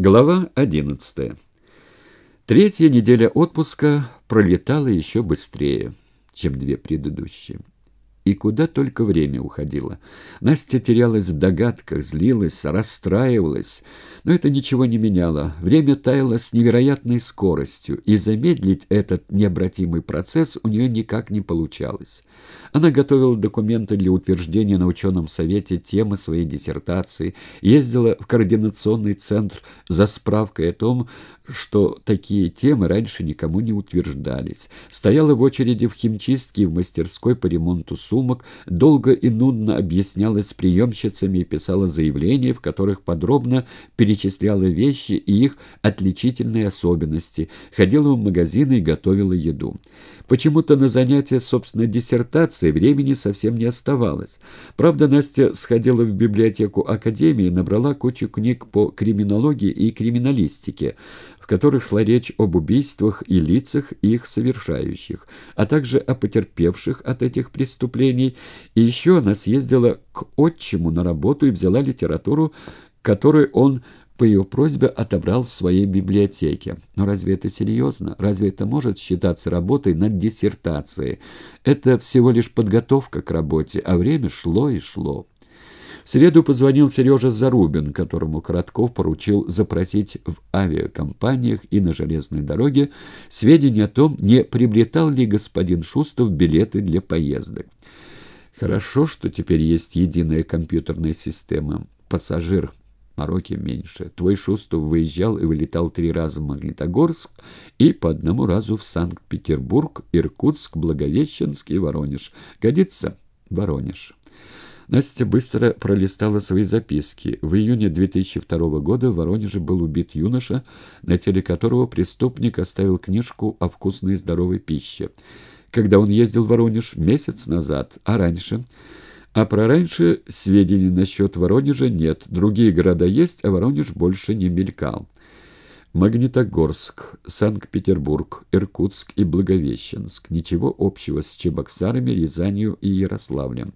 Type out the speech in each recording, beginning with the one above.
Глава 11. Третья неделя отпуска пролетала еще быстрее, чем две предыдущие. И куда только время уходило. Настя терялась в догадках, злилась, расстраивалась, но это ничего не меняло. Время таяло с невероятной скоростью, и замедлить этот необратимый процесс у нее никак не получалось. Она готовила документы для утверждения на ученом совете темы своей диссертации, ездила в координационный центр за справкой о том, что такие темы раньше никому не утверждались, стояла в очереди в химчистке и в мастерской по ремонту сумок, долго и нудно объяснялась с приемщицами и писала заявления, в которых подробно перечисляла вещи и их отличительные особенности, ходила в магазины и готовила еду. Почему-то на занятия, собственно, диссертации времени совсем не оставалось. Правда, Настя сходила в библиотеку Академии и набрала кучу книг по криминологии и криминалистике, в которых шла речь об убийствах и лицах их совершающих, а также о потерпевших от этих преступлений. И еще она съездила к отчиму на работу и взяла литературу, которую он по ее просьбе отобрал в своей библиотеке. Но разве это серьезно? Разве это может считаться работой над диссертацией? Это всего лишь подготовка к работе, а время шло и шло. Среду позвонил Сережа Зарубин, которому Коротков поручил запросить в авиакомпаниях и на железной дороге сведения о том, не приобретал ли господин Шустов билеты для поездок. Хорошо, что теперь есть единая компьютерная система. Пассажир мороки меньше. Твой Шустов выезжал и вылетал три раза в Магнитогорск и по одному разу в Санкт-Петербург, Иркутск, Благовещенск и Воронеж. Годится? Воронеж. Настя быстро пролистала свои записки. В июне 2002 года в Воронеже был убит юноша, на теле которого преступник оставил книжку о вкусной и здоровой пище. Когда он ездил в Воронеж? Месяц назад. А раньше? А про раньше сведений насчет Воронежа нет. Другие города есть, а Воронеж больше не мелькал. Магнитогорск, Санкт-Петербург, Иркутск и Благовещенск. Ничего общего с Чебоксарами, Рязанью и Ярославлем.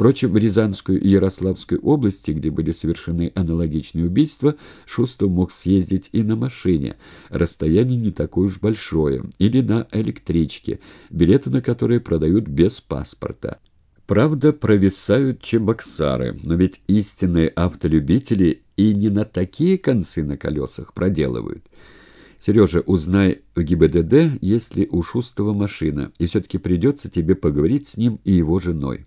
Впрочем, в Рязанскую и Ярославскую области, где были совершены аналогичные убийства, Шустов мог съездить и на машине, расстояние не такое уж большое, или на электричке, билеты на которые продают без паспорта. Правда, провисают чебоксары, но ведь истинные автолюбители и не на такие концы на колесах проделывают. Сережа, узнай в ГИБДД, есть ли у Шустова машина, и все-таки придется тебе поговорить с ним и его женой.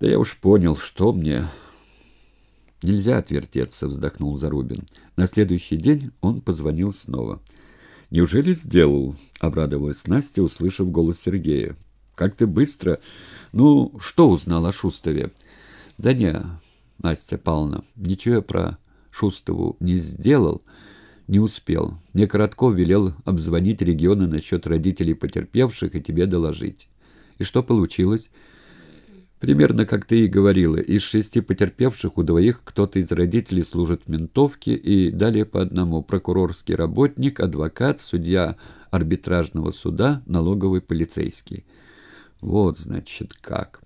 Да я уж понял, что мне... Нельзя отвертеться, вздохнул Зарубин. На следующий день он позвонил снова. «Неужели сделал?» — обрадовалась Настя, услышав голос Сергея. «Как ты быстро! Ну, что узнал о Шустове?» «Да не, Настя Павловна, ничего я про Шустову не сделал, не успел. Мне Коротков велел обзвонить регионы насчет родителей потерпевших и тебе доложить. И что получилось?» Примерно как ты и говорила, из шести потерпевших у двоих кто-то из родителей служит в ментовке и далее по одному прокурорский работник, адвокат, судья арбитражного суда, налоговый полицейский. Вот, значит, как.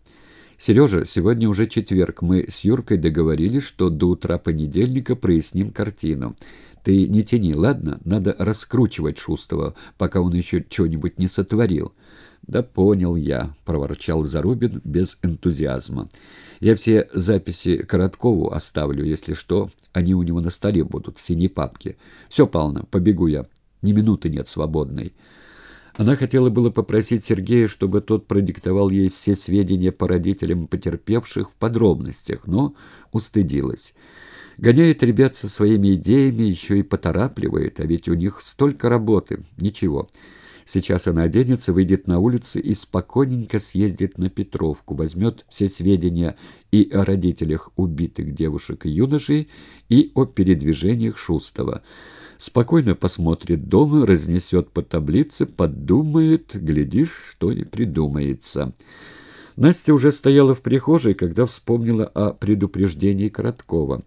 Сережа, сегодня уже четверг. Мы с Юркой договорились, что до утра понедельника проясним картину. Ты не тяни, ладно? Надо раскручивать Шустова, пока он еще что-нибудь не сотворил. «Да понял я», — проворчал Зарубин без энтузиазма. «Я все записи Короткову оставлю, если что. Они у него на столе будут, в синей папке. Все, Павловна, побегу я. Ни минуты нет свободной». Она хотела было попросить Сергея, чтобы тот продиктовал ей все сведения по родителям потерпевших в подробностях, но устыдилась. Гоняет ребят со своими идеями, еще и поторапливает, а ведь у них столько работы. Ничего. Сейчас она оденется, выйдет на улицу и спокойненько съездит на Петровку, возьмет все сведения и о родителях убитых девушек и юношей, и о передвижениях Шустова. Спокойно посмотрит дома, разнесет по таблице, подумает, глядишь, что и придумается. Настя уже стояла в прихожей, когда вспомнила о предупреждении Короткова.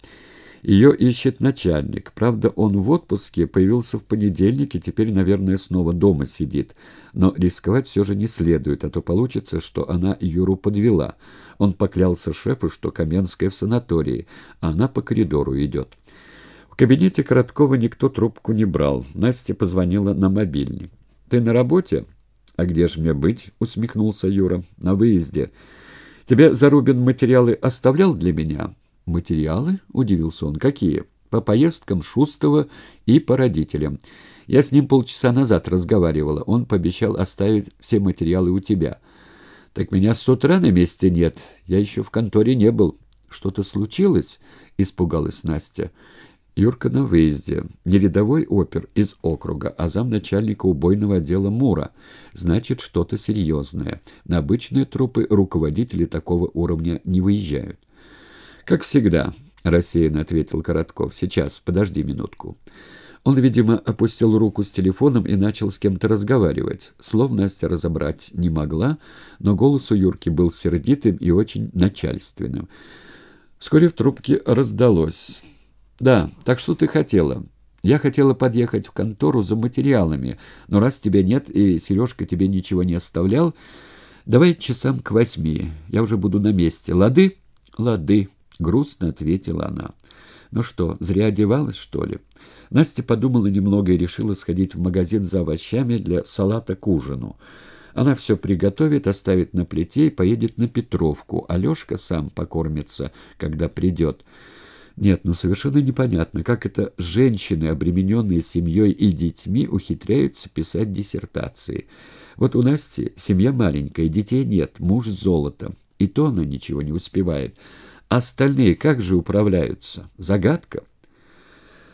Ее ищет начальник. Правда, он в отпуске, появился в понедельник и теперь, наверное, снова дома сидит. Но рисковать все же не следует, а то получится, что она Юру подвела. Он поклялся шефу, что Каменская в санатории, а она по коридору идет. В кабинете Короткова никто трубку не брал. Настя позвонила на мобильник. «Ты на работе?» «А где же мне быть?» — усмехнулся Юра. «На выезде. Тебе Зарубин материалы оставлял для меня?» «Материалы?» — удивился он. «Какие?» «По поездкам Шустова и по родителям. Я с ним полчаса назад разговаривала. Он пообещал оставить все материалы у тебя». «Так меня с утра на месте нет. Я еще в конторе не был». «Что-то случилось?» — испугалась Настя. Юрка на выезде. Не рядовой опер из округа, а замначальника убойного отдела Мура. Значит, что-то серьезное. На обычные трупы руководители такого уровня не выезжают. «Как всегда», — рассеянно ответил Коротков. «Сейчас, подожди минутку». Он, видимо, опустил руку с телефоном и начал с кем-то разговаривать. Слов Настя разобрать не могла, но голос у Юрки был сердитым и очень начальственным. Вскоре в трубке раздалось. «Да, так что ты хотела?» «Я хотела подъехать в контору за материалами, но раз тебя нет и Сережка тебе ничего не оставлял, давай часам к восьми, я уже буду на месте. Лады?» «Лады», — грустно ответила она. «Ну что, зря одевалась, что ли?» Настя подумала немного и решила сходить в магазин за овощами для салата к ужину. Она все приготовит, оставит на плите и поедет на Петровку. Алешка сам покормится, когда придет. Нет, ну совершенно непонятно, как это женщины, обремененные семьей и детьми, ухитряются писать диссертации. Вот у Насти семья маленькая, детей нет, муж золото. И то она ничего не успевает. Остальные как же управляются? Загадка.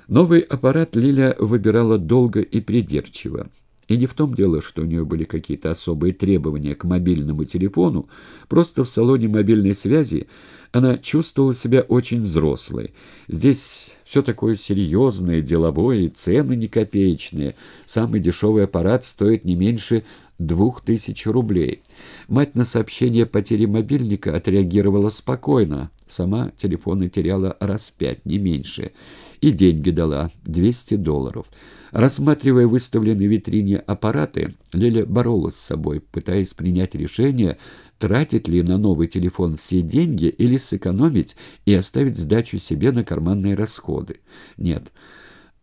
Новый аппарат Лиля выбирала долго и придирчиво. И не в том дело, что у нее были какие-то особые требования к мобильному телефону, просто в салоне мобильной связи она чувствовала себя очень взрослой. Здесь все такое серьезное, деловое, цены не копеечные. Самый дешевый аппарат стоит не меньше двух тысяч рублей. Мать на сообщение о потере мобильника отреагировала спокойно. Сама телефоны теряла раз пять, не меньше. И деньги дала — 200 долларов. Рассматривая выставленные в витрине аппараты, Леля боролась с собой, пытаясь принять решение, тратить ли на новый телефон все деньги или сэкономить и оставить сдачу себе на карманные расходы. Нет,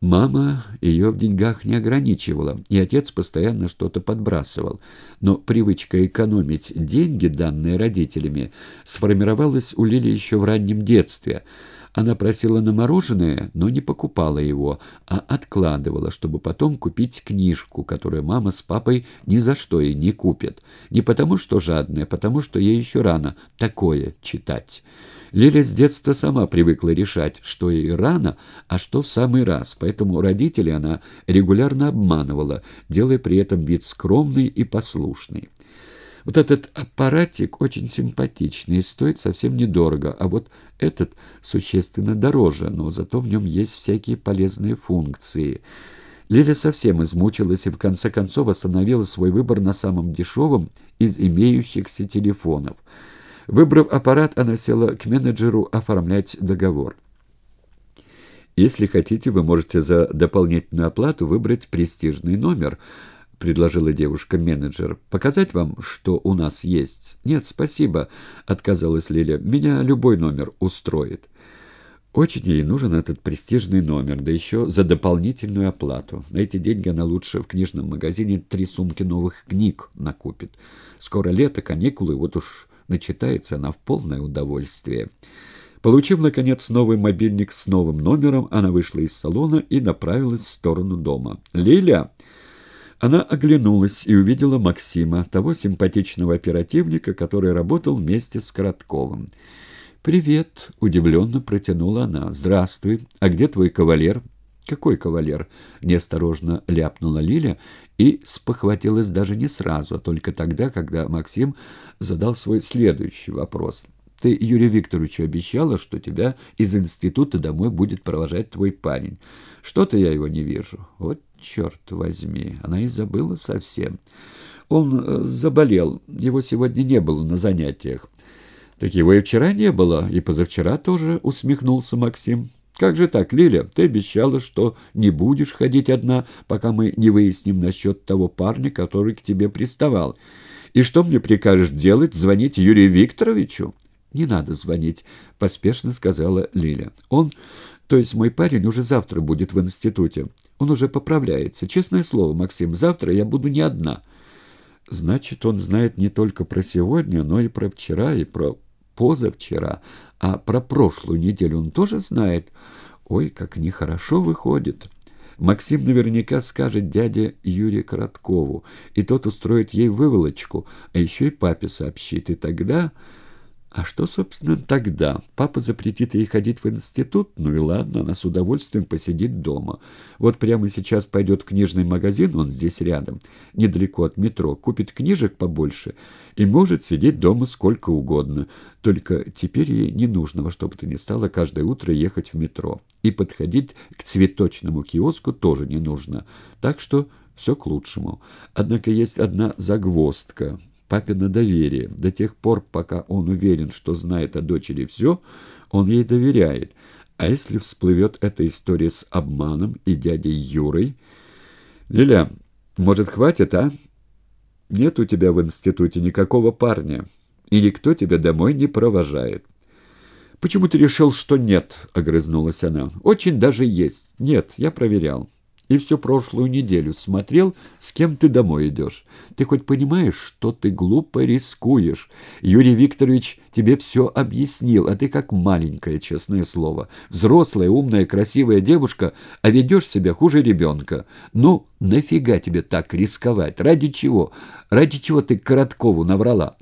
мама ее в деньгах не ограничивала, и отец постоянно что-то подбрасывал. Но привычка экономить деньги, данные родителями, сформировалась у Лили еще в раннем детстве – она просила на мороженое, но не покупала его, а откладывала, чтобы потом купить книжку, которую мама с папой ни за что ей не купят. Не потому что жадная, а потому что ей еще рано такое читать. Лиля с детства сама привыкла решать, что ей рано, а что в самый раз, поэтому родителей она регулярно обманывала, делая при этом вид скромный и послушный. Вот этот аппаратик очень симпатичный и стоит совсем недорого, а вот этот существенно дороже, но зато в нем есть всякие полезные функции. Лиля совсем измучилась и в конце концов остановила свой выбор на самом дешевом из имеющихся телефонов. Выбрав аппарат, она села к менеджеру оформлять договор. «Если хотите, вы можете за дополнительную оплату выбрать престижный номер», — предложила девушка-менеджер. «Показать вам, что у нас есть?» «Нет, спасибо», — отказалась Лиля. «Меня любой номер устроит». Очень ей нужен этот престижный номер, да еще за дополнительную оплату. На эти деньги она лучше в книжном магазине три сумки новых книг накупит. Скоро лето, каникулы, вот уж начитается она в полное удовольствие. Получив, наконец, новый мобильник с новым номером, она вышла из салона и направилась в сторону дома. «Лиля!» Она оглянулась и увидела Максима, того симпатичного оперативника, который работал вместе с Коротковым. «Привет!» — удивленно протянула она. «Здравствуй! А где твой кавалер?» «Какой кавалер?» — неосторожно ляпнула Лиля и спохватилась даже не сразу, а только тогда, когда Максим задал свой следующий вопрос. «Ты Юрию Викторовичу обещала, что тебя из института домой будет провожать твой парень. Что-то я его не вижу. Вот черт возьми, она и забыла совсем. Он э, заболел, его сегодня не было на занятиях. Так его и вчера не было, и позавчера тоже, усмехнулся Максим. Как же так, Лиля? Ты обещала, что не будешь ходить одна, пока мы не выясним насчет того парня, который к тебе приставал. И что мне прикажешь делать? Звонить Юрию Викторовичу? «Не надо звонить», — поспешно сказала Лиля. «Он То есть мой парень уже завтра будет в институте. Он уже поправляется. Честное слово, Максим, завтра я буду не одна. Значит, он знает не только про сегодня, но и про вчера, и про позавчера. А про прошлую неделю он тоже знает. Ой, как нехорошо выходит. Максим наверняка скажет дяде Юрию Короткову, и тот устроит ей выволочку, а еще и папе сообщит. И тогда... А что, собственно, тогда? Папа запретит ей ходить в институт? Ну и ладно, она с удовольствием посидит дома. Вот прямо сейчас пойдет в книжный магазин, он здесь рядом, недалеко от метро, купит книжек побольше и может сидеть дома сколько угодно. Только теперь ей не нужно во что бы то ни стало каждое утро ехать в метро. И подходить к цветочному киоску тоже не нужно. Так что все к лучшему. Однако есть одна загвоздка – папино доверие. До тех пор, пока он уверен, что знает о дочери все, он ей доверяет. А если всплывет эта история с обманом и дядей Юрой? Лиля, может, хватит, а? Нет у тебя в институте никакого парня, и никто тебя домой не провожает. «Почему ты решил, что нет?» — огрызнулась она. «Очень даже есть. Нет, я проверял и всю прошлую неделю смотрел, с кем ты домой идешь. Ты хоть понимаешь, что ты глупо рискуешь? Юрий Викторович тебе все объяснил, а ты как маленькая, честное слово. Взрослая, умная, красивая девушка, а ведешь себя хуже ребенка. Ну, нафига тебе так рисковать? Ради чего? Ради чего ты Короткову наврала?